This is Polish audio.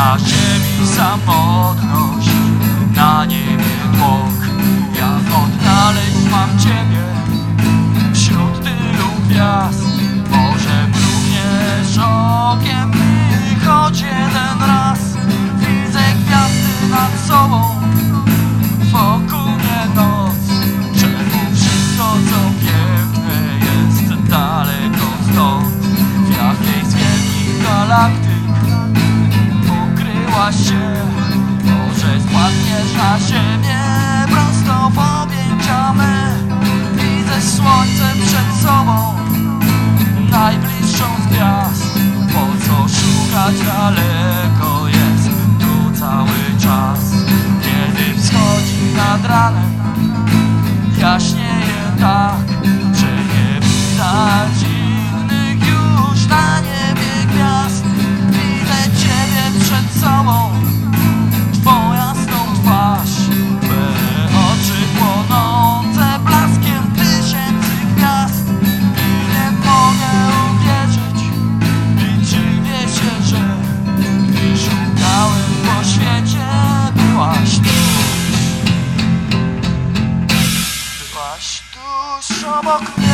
na ziemi samotność, na niej ziemię prosto w Widzę słońce przed sobą, najbliższą z gwiazd. Po co szukać daleko jest tu cały czas? Kiedy wschodzi nad ranem, jaśnieje tak. 먹